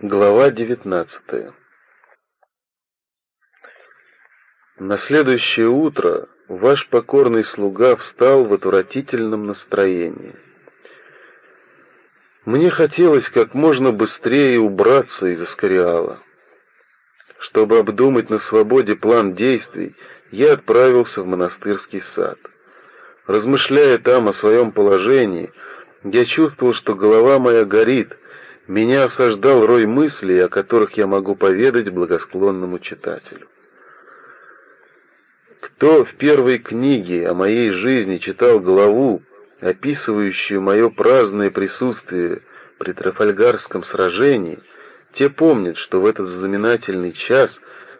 Глава девятнадцатая На следующее утро ваш покорный слуга встал в отвратительном настроении. Мне хотелось как можно быстрее убраться из Аскариала. Чтобы обдумать на свободе план действий, я отправился в монастырский сад. Размышляя там о своем положении, я чувствовал, что голова моя горит, меня осаждал рой мыслей, о которых я могу поведать благосклонному читателю. Кто в первой книге о моей жизни читал главу, описывающую мое праздное присутствие при Трафальгарском сражении, те помнят, что в этот знаменательный час,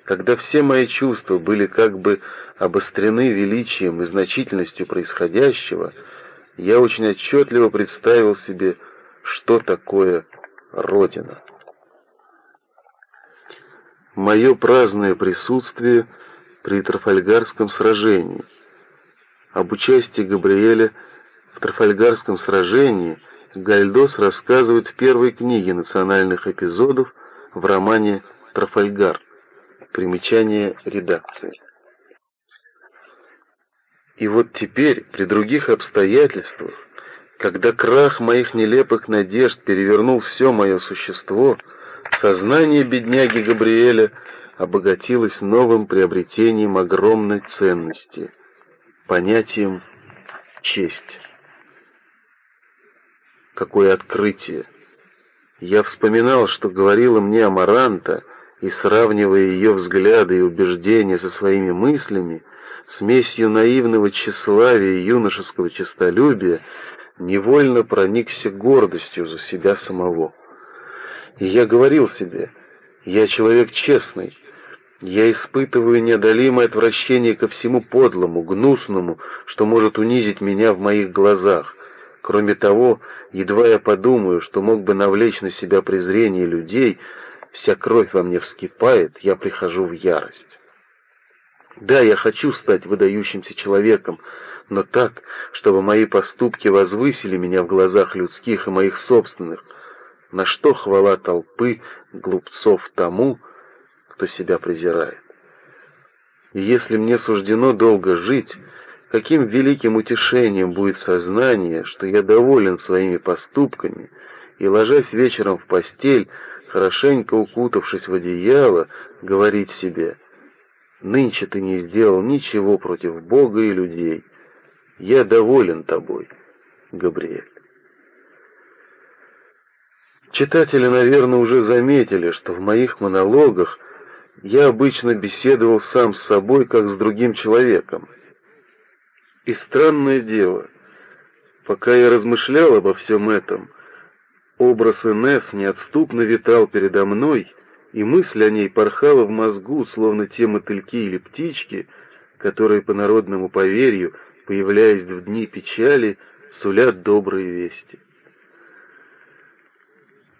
когда все мои чувства были как бы обострены величием и значительностью происходящего, я очень отчетливо представил себе, что такое Родина. Мое праздное присутствие при Трафальгарском сражении. Об участии Габриэля в Трафальгарском сражении Гальдос рассказывает в первой книге национальных эпизодов в романе «Трафальгар». Примечание редакции. И вот теперь, при других обстоятельствах, когда крах моих нелепых надежд перевернул все мое существо, сознание бедняги Габриэля обогатилось новым приобретением огромной ценности, понятием «честь». Какое открытие! Я вспоминал, что говорила мне Амаранта, и, сравнивая ее взгляды и убеждения со своими мыслями, смесью наивного тщеславия и юношеского честолюбия, невольно проникся гордостью за себя самого. И я говорил себе, я человек честный, я испытываю неодолимое отвращение ко всему подлому, гнусному, что может унизить меня в моих глазах. Кроме того, едва я подумаю, что мог бы навлечь на себя презрение людей, вся кровь во мне вскипает, я прихожу в ярость. Да, я хочу стать выдающимся человеком, но так, чтобы мои поступки возвысили меня в глазах людских и моих собственных. На что хвала толпы глупцов тому, кто себя презирает? И если мне суждено долго жить, Каким великим утешением будет сознание, что я доволен своими поступками, и, ложась вечером в постель, хорошенько укутавшись в одеяло, говорить себе, «Нынче ты не сделал ничего против Бога и людей. Я доволен тобой, Габриэль». Читатели, наверное, уже заметили, что в моих монологах я обычно беседовал сам с собой, как с другим человеком, и странное дело, пока я размышлял обо всем этом, образ Инесс неотступно витал передо мной, и мысль о ней порхала в мозгу, словно те мотыльки или птички, которые по народному поверью, появляясь в дни печали, сулят добрые вести.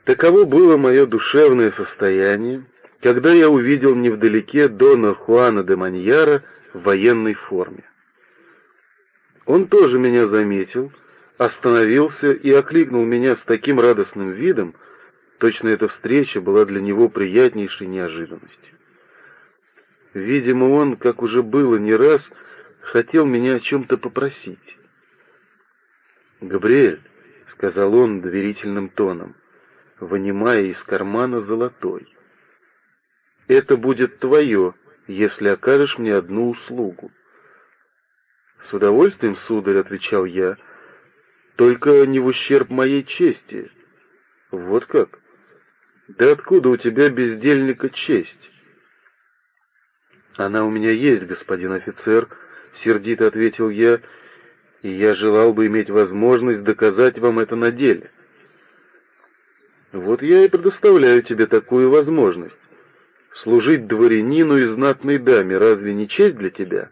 Таково было мое душевное состояние, когда я увидел невдалеке Дона Хуана де Маньяра в военной форме. Он тоже меня заметил, остановился и окликнул меня с таким радостным видом, точно эта встреча была для него приятнейшей неожиданностью. Видимо, он, как уже было не раз, хотел меня о чем-то попросить. «Габриэль», — сказал он доверительным тоном, вынимая из кармана золотой, — «это будет твое, если окажешь мне одну услугу». «С удовольствием, сударь», — отвечал я, — «только не в ущерб моей чести». «Вот как? Да откуда у тебя, бездельника, честь?» «Она у меня есть, господин офицер», — сердито ответил я, — «и я желал бы иметь возможность доказать вам это на деле». «Вот я и предоставляю тебе такую возможность. Служить дворянину и знатной даме разве не честь для тебя?»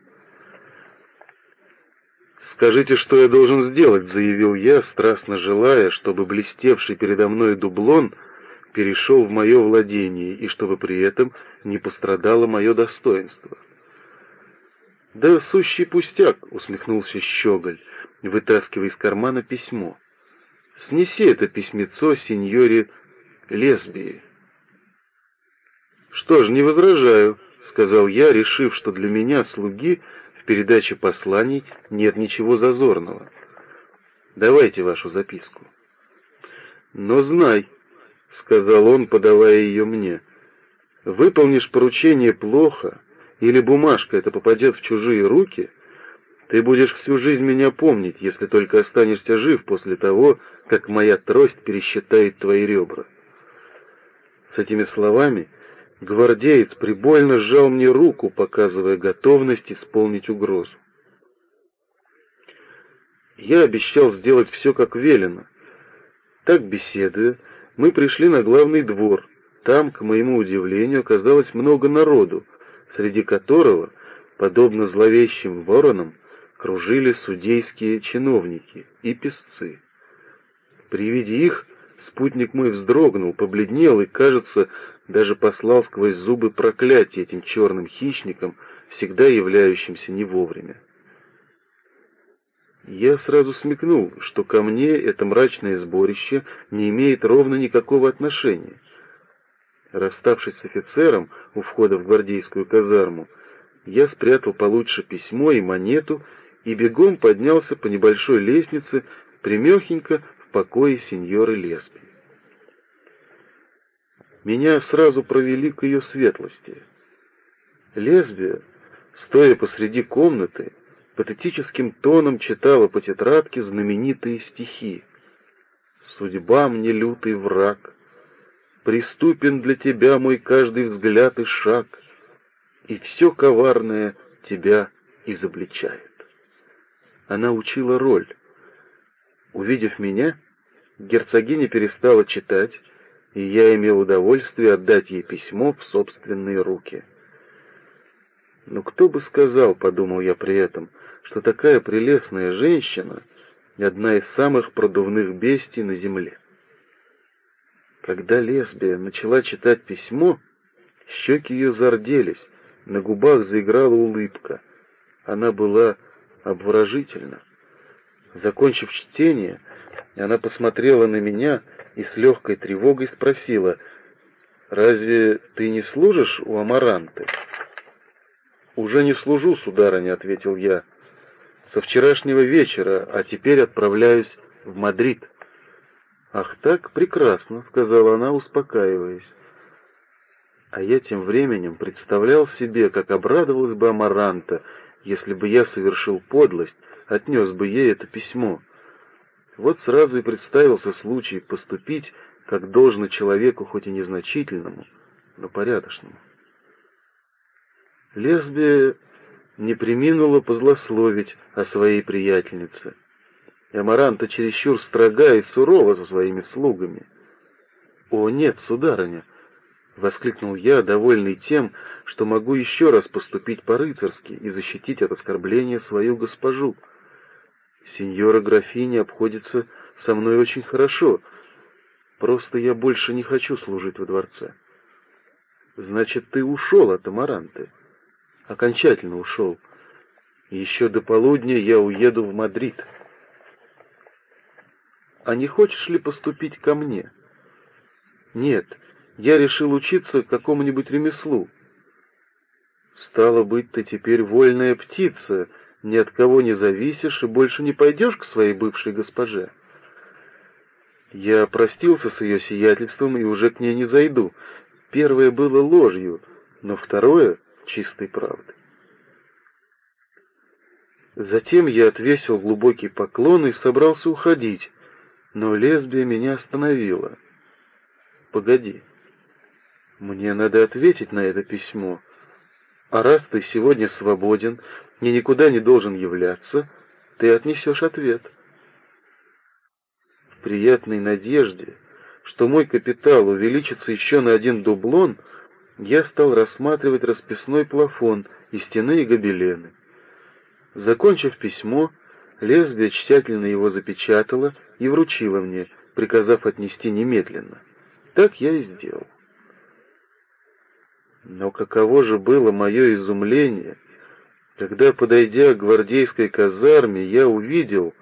«Скажите, что я должен сделать», — заявил я, страстно желая, чтобы блестевший передо мной дублон перешел в мое владение и чтобы при этом не пострадало мое достоинство. «Да сущий пустяк», — усмехнулся Щеголь, вытаскивая из кармана письмо. «Снеси это письмецо сеньоре Лесбии. «Что ж, не возражаю», — сказал я, решив, что для меня, слуги, в передаче посланий нет ничего зазорного. «Давайте вашу записку». «Но знай», — сказал он, подавая ее мне, — «выполнишь поручение плохо, или бумажка эта попадет в чужие руки, ты будешь всю жизнь меня помнить, если только останешься жив после того, как моя трость пересчитает твои ребра». С этими словами гвардеец прибольно сжал мне руку, показывая готовность исполнить угрозу. Я обещал сделать все, как велено. Так, беседуя, мы пришли на главный двор. Там, к моему удивлению, оказалось много народу, среди которого, подобно зловещим воронам, кружили судейские чиновники и песцы. При виде их спутник мой вздрогнул, побледнел и, кажется, даже послал сквозь зубы проклятие этим черным хищникам, всегда являющимся не вовремя. Я сразу смекнул, что ко мне это мрачное сборище не имеет ровно никакого отношения. Расставшись с офицером у входа в гвардейскую казарму, я спрятал получше письмо и монету и бегом поднялся по небольшой лестнице примехенько в покое сеньоры Леспи. Меня сразу провели к ее светлости. Лесбия, стоя посреди комнаты, патетическим тоном читала по тетрадке знаменитые стихи. «Судьба мне лютый враг, приступен для тебя мой каждый взгляд и шаг, и все коварное тебя изобличает». Она учила роль. Увидев меня, герцогиня перестала читать, и я имел удовольствие отдать ей письмо в собственные руки. Но кто бы сказал, подумал я при этом, что такая прелестная женщина — одна из самых продувных бестий на земле. Когда лесбия начала читать письмо, щеки ее зарделись, на губах заиграла улыбка. Она была обворожительна. Закончив чтение, она посмотрела на меня и с легкой тревогой спросила, «Разве ты не служишь у Амаранты?» «Уже не служу, сударыня», — ответил я. «Со вчерашнего вечера, а теперь отправляюсь в Мадрид». «Ах так, прекрасно», — сказала она, успокаиваясь. А я тем временем представлял себе, как обрадовалась бы Амаранта, если бы я совершил подлость, отнес бы ей это письмо. Вот сразу и представился случай поступить, как должно человеку, хоть и незначительному, но порядочному. Лесбия не преминула позлословить о своей приятельнице. И Амаранта чересчур строга и сурова со своими слугами. «О, нет, сударыня!» — воскликнул я, довольный тем, что могу еще раз поступить по-рыцарски и защитить от оскорбления свою госпожу. Сеньора графиня обходится со мной очень хорошо, просто я больше не хочу служить во дворце. Значит, ты ушел от Амаранты? окончательно ушел. Еще до полудня я уеду в Мадрид. А не хочешь ли поступить ко мне? Нет, я решил учиться какому-нибудь ремеслу. Стало быть, ты теперь вольная птица, ни от кого не зависишь и больше не пойдешь к своей бывшей госпоже. Я простился с ее сиятельством и уже к ней не зайду. Первое было ложью, но второе чистой правды. Затем я отвесил глубокий поклон и собрался уходить, но лесбия меня остановила. «Погоди, мне надо ответить на это письмо, а раз ты сегодня свободен и никуда не должен являться, ты отнесешь ответ». В приятной надежде, что мой капитал увеличится еще на один дублон — я стал рассматривать расписной плафон и стены и гобелены. Закончив письмо, лезвие тщательно его запечатала и вручила мне, приказав отнести немедленно. Так я и сделал. Но каково же было мое изумление, когда, подойдя к гвардейской казарме, я увидел,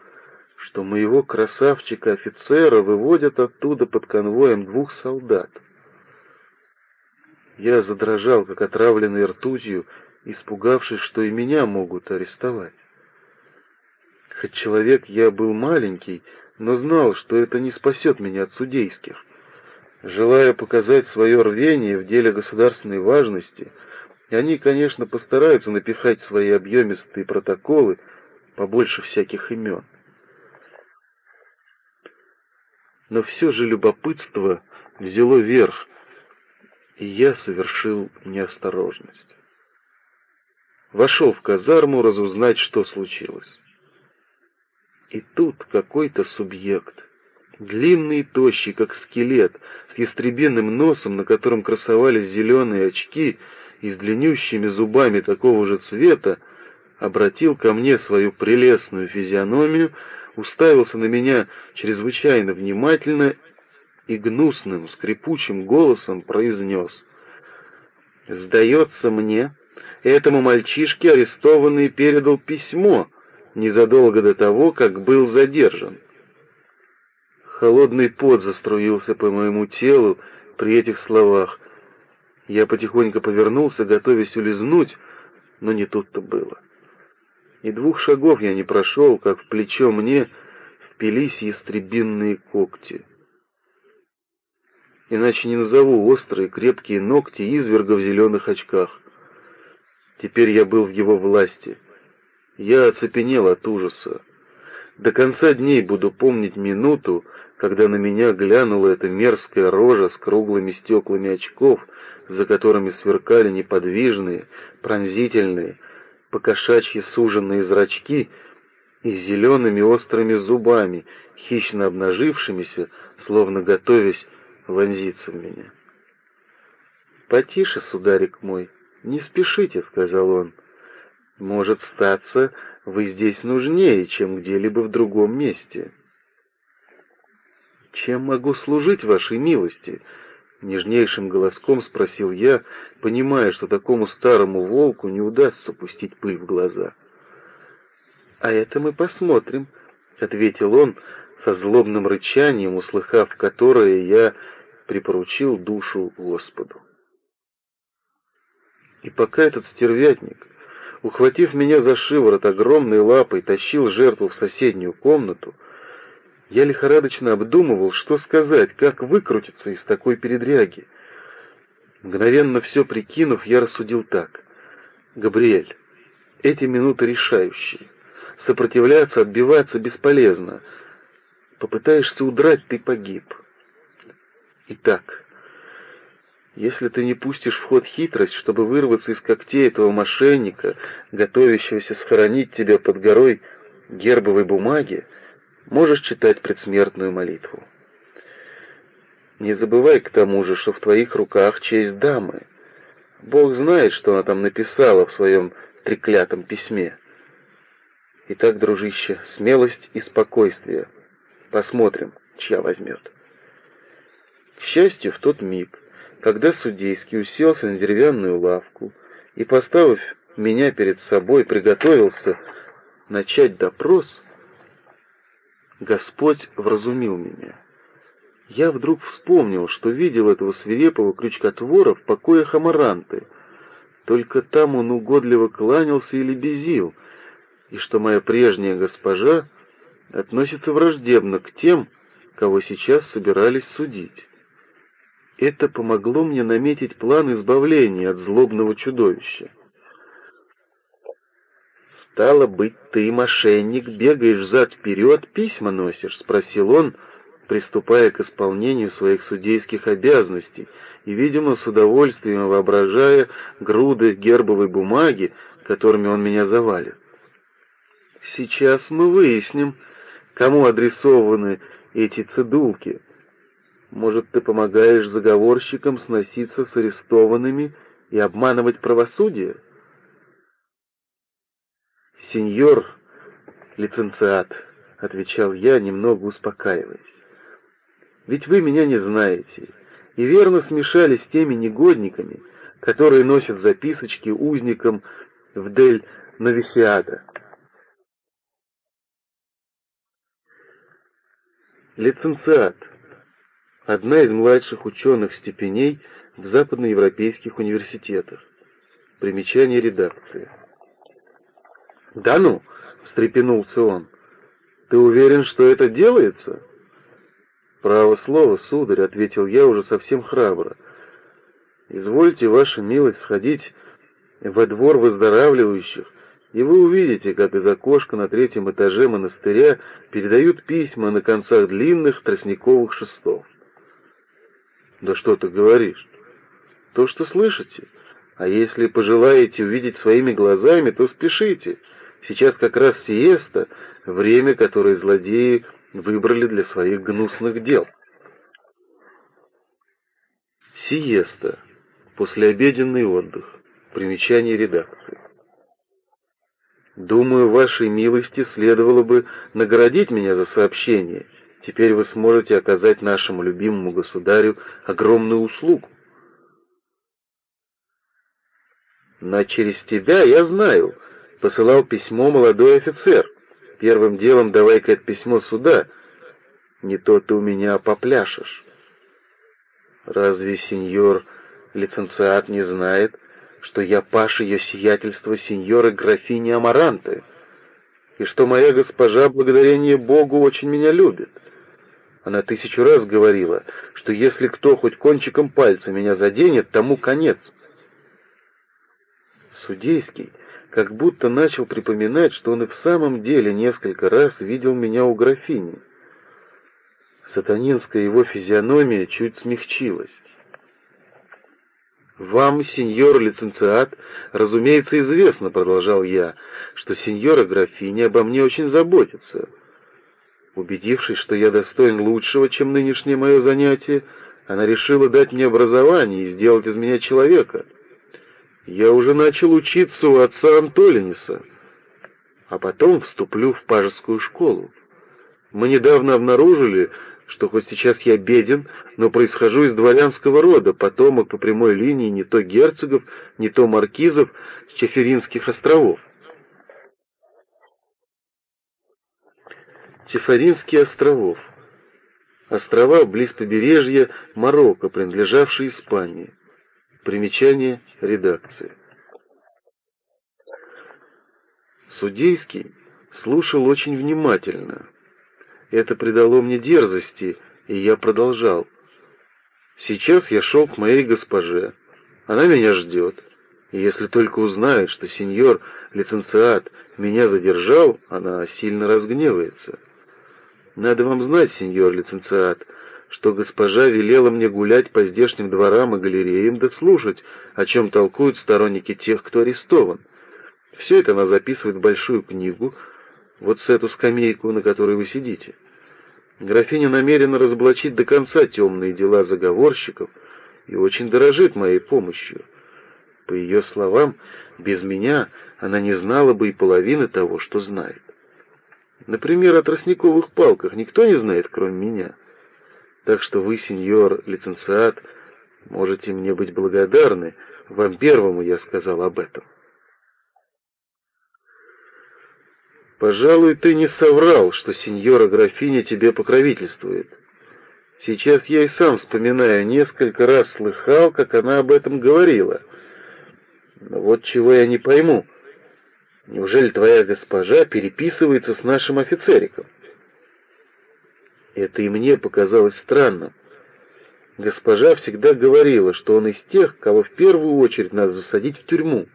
что моего красавчика-офицера выводят оттуда под конвоем двух солдат. Я задрожал, как отравленный ртутью, испугавшись, что и меня могут арестовать. Хоть человек я был маленький, но знал, что это не спасет меня от судейских. Желая показать свое рвение в деле государственной важности, они, конечно, постараются напихать свои объемистые протоколы побольше всяких имен. Но все же любопытство взяло верх, и я совершил неосторожность. Вошел в казарму разузнать, что случилось. И тут какой-то субъект, длинный и тощий, как скелет, с ястребиным носом, на котором красовались зеленые очки и с длиннющими зубами такого же цвета, обратил ко мне свою прелестную физиономию, уставился на меня чрезвычайно внимательно и гнусным, скрипучим голосом произнес «Сдается мне, этому мальчишке арестованный передал письмо незадолго до того, как был задержан». Холодный пот заструился по моему телу при этих словах. Я потихоньку повернулся, готовясь улизнуть, но не тут-то было. И двух шагов я не прошел, как в плечо мне впились ястребинные когти иначе не назову острые, крепкие ногти изверга в зеленых очках. Теперь я был в его власти. Я оцепенел от ужаса. До конца дней буду помнить минуту, когда на меня глянула эта мерзкая рожа с круглыми стеклами очков, за которыми сверкали неподвижные, пронзительные, покошачьи суженные зрачки и зелеными острыми зубами, хищно обнажившимися, словно готовясь вонзиться в меня. «Потише, сударик мой, не спешите», — сказал он. «Может статься, вы здесь нужнее, чем где-либо в другом месте». «Чем могу служить вашей милости?» — нежнейшим голоском спросил я, понимая, что такому старому волку не удастся пустить пыль в глаза. «А это мы посмотрим», — ответил он, со злобным рычанием, услыхав которое, я припоручил душу Господу. И пока этот стервятник, ухватив меня за шиворот огромной лапой, тащил жертву в соседнюю комнату, я лихорадочно обдумывал, что сказать, как выкрутиться из такой передряги. Мгновенно все прикинув, я рассудил так. «Габриэль, эти минуты решающие. Сопротивляться, отбиваться бесполезно. Попытаешься удрать, ты погиб. Итак, если ты не пустишь в ход хитрость, чтобы вырваться из когтей этого мошенника, готовящегося схоронить тебя под горой гербовой бумаги, можешь читать предсмертную молитву. Не забывай к тому же, что в твоих руках честь дамы. Бог знает, что она там написала в своем треклятом письме. Итак, дружище, смелость и спокойствие — Посмотрим, чья возьмет. К счастью, в тот миг, когда судейский уселся на деревянную лавку и, поставив меня перед собой, приготовился начать допрос, Господь вразумил меня. Я вдруг вспомнил, что видел этого свирепого крючкотвора в покоях Амаранты. Только там он угодливо кланялся или безил, и что моя прежняя госпожа относится враждебно к тем, кого сейчас собирались судить. Это помогло мне наметить план избавления от злобного чудовища. «Стало быть, ты, мошенник, бегаешь взад-вперед, письма носишь?» — спросил он, приступая к исполнению своих судейских обязанностей и, видимо, с удовольствием воображая груды гербовой бумаги, которыми он меня завалит. «Сейчас мы выясним», Кому адресованы эти цедулки? Может, ты помогаешь заговорщикам сноситься с арестованными и обманывать правосудие? Сеньор лиценциат, — отвечал я, немного успокаиваясь. Ведь вы меня не знаете и верно смешались с теми негодниками, которые носят записочки узникам в Дель Новисиада. Лиценциат. Одна из младших ученых степеней в западноевропейских университетах. Примечание редакции. «Да ну!» — встрепенулся он. «Ты уверен, что это делается?» «Право слово, сударь», — ответил я уже совсем храбро. «Извольте, ваша милость, сходить во двор выздоравливающих, и вы увидите, как из окошка на третьем этаже монастыря передают письма на концах длинных тростниковых шестов». «Да что ты говоришь?» «То, что слышите. А если пожелаете увидеть своими глазами, то спешите». Сейчас как раз сиеста, время, которое злодеи выбрали для своих гнусных дел. Сиеста. Послеобеденный отдых. Примечание редакции. Думаю, вашей милости следовало бы наградить меня за сообщение. Теперь вы сможете оказать нашему любимому государю огромную услугу. Но через тебя я знаю, посылал письмо молодой офицер. Первым делом давай-ка это письмо сюда. Не то ты у меня попляшешь. Разве сеньор лиценциат не знает, что я паш ее сиятельства сеньора графини Амаранты, и что моя госпожа, благодарение Богу, очень меня любит? Она тысячу раз говорила, что если кто хоть кончиком пальца меня заденет, тому конец. Судейский как будто начал припоминать, что он и в самом деле несколько раз видел меня у графини. Сатанинская его физиономия чуть смягчилась. «Вам, сеньор лиценциат, разумеется, известно, — продолжал я, — что сеньора графиня обо мне очень заботится. Убедившись, что я достоин лучшего, чем нынешнее мое занятие, она решила дать мне образование и сделать из меня человека. Я уже начал учиться у отца Антолиниса, а потом вступлю в пажескую школу. Мы недавно обнаружили, что хоть сейчас я беден, но происхожу из дворянского рода, потомок по прямой линии не то герцогов, не то маркизов с Чеферинских островов. Чеферинские островов. Острова близ побережья Марокко, принадлежавшие Испании. Примечание редакции. Судейский слушал очень внимательно. Это придало мне дерзости, и я продолжал. Сейчас я шел к моей госпоже. Она меня ждет. И если только узнает, что сеньор лиценциат меня задержал, она сильно разгневается. Надо вам знать, сеньор лиценциат, что госпожа велела мне гулять по здешним дворам и галереям да слушать, о чем толкуют сторонники тех, кто арестован. Все это она записывает в большую книгу, вот с эту скамейку, на которой вы сидите. Графиня намерена разоблачить до конца темные дела заговорщиков и очень дорожит моей помощью. По ее словам, без меня она не знала бы и половины того, что знает. Например, о тростниковых палках никто не знает, кроме меня. Так что вы, сеньор лиценциат, можете мне быть благодарны. Вам первому я сказал об этом. Пожалуй, ты не соврал, что сеньора графиня тебе покровительствует. Сейчас я и сам вспоминаю, несколько раз слыхал, как она об этом говорила. Но вот чего я не пойму. Неужели твоя госпожа переписывается с нашим офицериком? Это и мне показалось странным. Госпожа всегда говорила, что он из тех, кого в первую очередь надо засадить в тюрьму.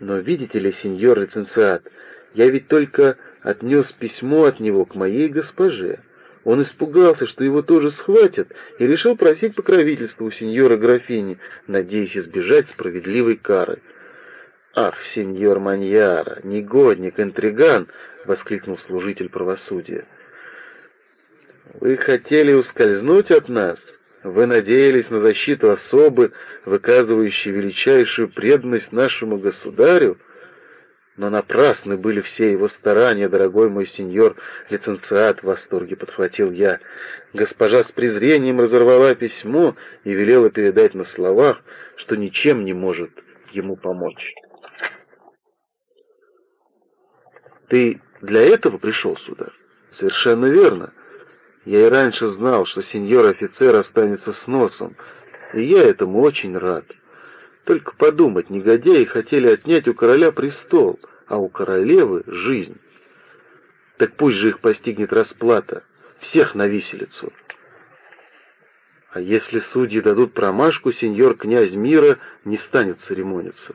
Но видите ли, сеньор лиценциат, я ведь только отнес письмо от него к моей госпоже. Он испугался, что его тоже схватят, и решил просить покровительства у сеньора графини, надеясь избежать справедливой кары. «Ах, сеньор Маньяра, негодник, интриган!» — воскликнул служитель правосудия. Вы хотели ускользнуть от нас? Вы надеялись на защиту особы, выказывающей величайшую преданность нашему государю? Но напрасны были все его старания, дорогой мой сеньор, лиценциат в восторге подхватил я. Госпожа с презрением разорвала письмо и велела передать на словах, что ничем не может ему помочь. Ты для этого пришел сюда? Совершенно верно. Я и раньше знал, что сеньор офицер останется с носом. и я этому очень рад. Только подумать, негодяи хотели отнять у короля престол, а у королевы — жизнь. Так пусть же их постигнет расплата, всех на виселицу. А если судьи дадут промашку, сеньор князь мира не станет церемониться.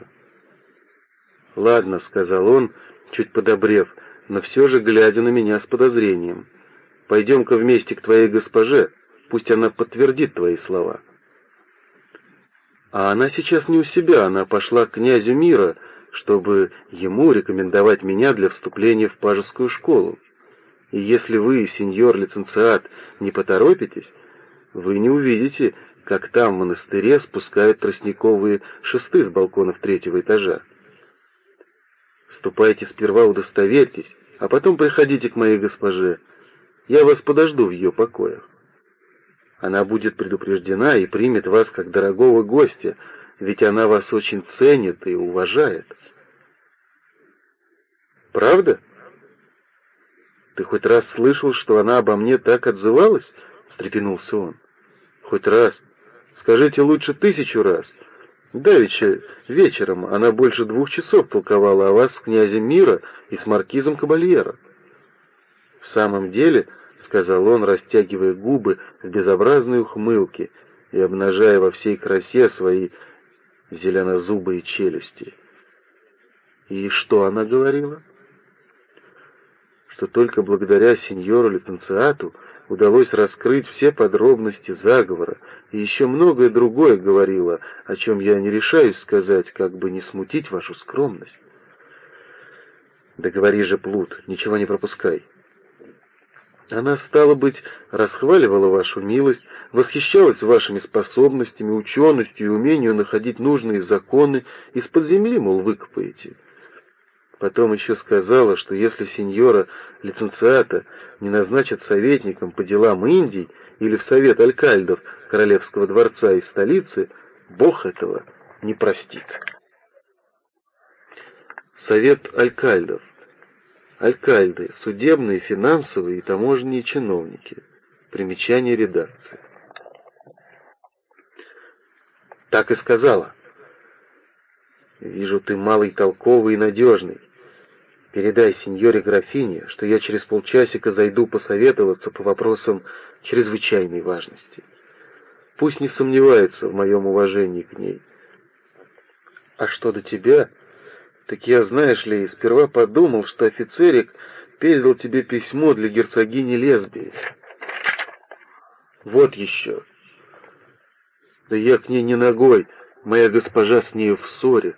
«Ладно», — сказал он, чуть подобрев, но все же глядя на меня с подозрением. «Пойдем-ка вместе к твоей госпоже, пусть она подтвердит твои слова». А она сейчас не у себя, она пошла к князю мира, чтобы ему рекомендовать меня для вступления в пажескую школу. И если вы, сеньор лиценциат, не поторопитесь, вы не увидите, как там в монастыре спускают тростниковые шесты с балконов третьего этажа. Ступайте сперва, удостоверьтесь, а потом приходите к моей госпоже. Я вас подожду в ее покоях. Она будет предупреждена и примет вас как дорогого гостя, ведь она вас очень ценит и уважает. Правда? Ты хоть раз слышал, что она обо мне так отзывалась? встрепенулся он. Хоть раз. Скажите лучше тысячу раз. Давеча вечером она больше двух часов толковала о вас с князем мира и с маркизом Кабальера. В самом деле, — сказал он, растягивая губы в безобразной ухмылке и обнажая во всей красе свои зеленозубые челюсти. И что она говорила? Что только благодаря сеньору Летенциату удалось раскрыть все подробности заговора, и еще многое другое говорила, о чем я не решаюсь сказать, как бы не смутить вашу скромность. Да говори же, Плут, ничего не пропускай. Она, стала быть, расхваливала вашу милость, восхищалась вашими способностями, ученостью и умением находить нужные законы, из-под земли, мол, выкопаете. Потом еще сказала, что если сеньора лиценциата не назначат советником по делам Индии или в совет алькальдов Королевского дворца и столицы, Бог этого не простит. Совет алькальдов. Алькальды – судебные, финансовые и таможенные чиновники. Примечание редакции. Так и сказала. Вижу, ты малый толковый и надежный. Передай сеньоре графине, что я через полчасика зайду посоветоваться по вопросам чрезвычайной важности. Пусть не сомневается в моем уважении к ней. А что до тебя, так я, знаешь ли, сперва подумал, что офицерик передал тебе письмо для герцогини Лесбии. Вот еще. Да я к ней не ногой, моя госпожа с нею в ссоре.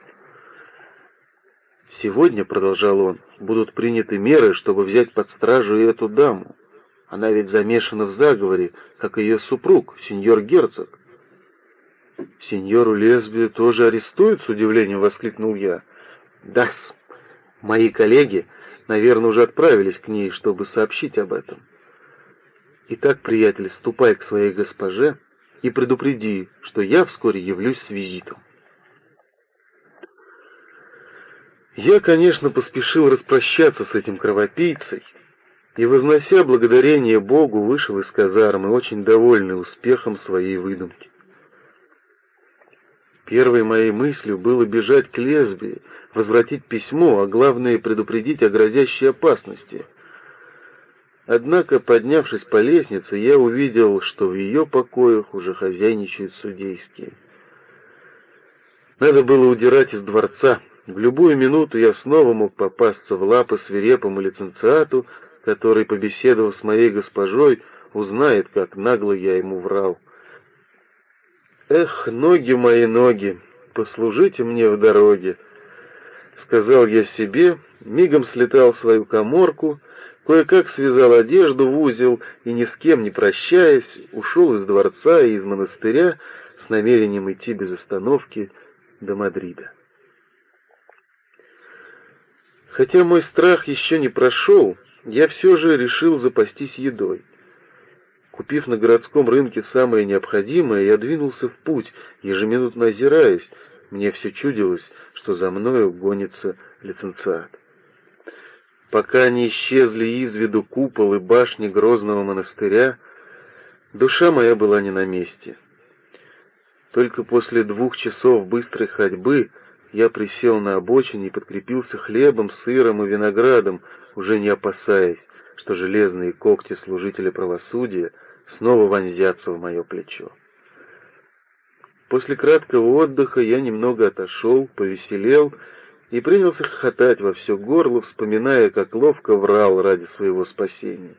Сегодня, — продолжал он, — будут приняты меры, чтобы взять под стражу и эту даму. Она ведь замешана в заговоре, как ее супруг, сеньор герцог. «Сеньору Лесбию тоже арестуют?» — с удивлением воскликнул я. да -с. мои коллеги, наверное, уже отправились к ней, чтобы сообщить об этом. Итак, приятель, ступай к своей госпоже и предупреди, что я вскоре явлюсь с визитом. Я, конечно, поспешил распрощаться с этим кровопийцей, и, вознося благодарение Богу, вышел из казармы, очень довольный успехом своей выдумки. Первой моей мыслью было бежать к лесбии, возвратить письмо, а главное — предупредить о грозящей опасности. Однако, поднявшись по лестнице, я увидел, что в ее покоях уже хозяйничают судейские. Надо было удирать из дворца — в любую минуту я снова мог попасться в лапы свирепому лиценциату, который, побеседовав с моей госпожой, узнает, как нагло я ему врал. «Эх, ноги мои ноги, послужите мне в дороге!» Сказал я себе, мигом слетал в свою коморку, кое-как связал одежду в узел и, ни с кем не прощаясь, ушел из дворца и из монастыря с намерением идти без остановки до Мадрида. Хотя мой страх еще не прошел, я все же решил запастись едой. Купив на городском рынке самое необходимое, я двинулся в путь, ежеминутно озираясь. Мне все чудилось, что за мною гонится лиценциат. Пока не исчезли из виду купол и башни грозного монастыря, душа моя была не на месте. Только после двух часов быстрой ходьбы я присел на обочине и подкрепился хлебом, сыром и виноградом, уже не опасаясь, что железные когти служителя правосудия снова вонзятся в мое плечо. После краткого отдыха я немного отошел, повеселел и принялся хохотать во все горло, вспоминая, как ловко врал ради своего спасения.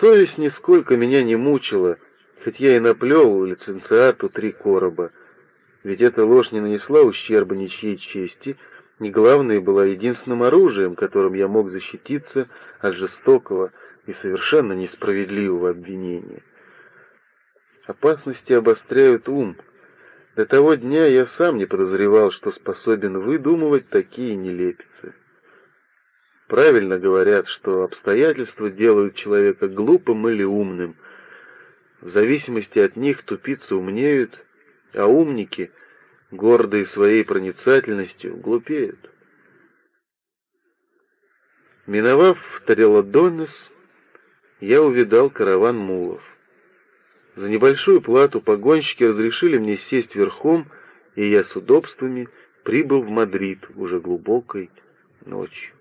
Совесть нисколько меня не мучила, хоть я и наплел лиценциату три короба, ведь эта ложь не нанесла ущерба ничьей чести, и главное, была единственным оружием, которым я мог защититься от жестокого и совершенно несправедливого обвинения. Опасности обостряют ум. До того дня я сам не подозревал, что способен выдумывать такие нелепицы. Правильно говорят, что обстоятельства делают человека глупым или умным. В зависимости от них тупицы умнеют, а умники, гордые своей проницательностью, глупеют. Миновав Тарелодонес, я увидал караван мулов. За небольшую плату погонщики разрешили мне сесть верхом, и я с удобствами прибыл в Мадрид уже глубокой ночью.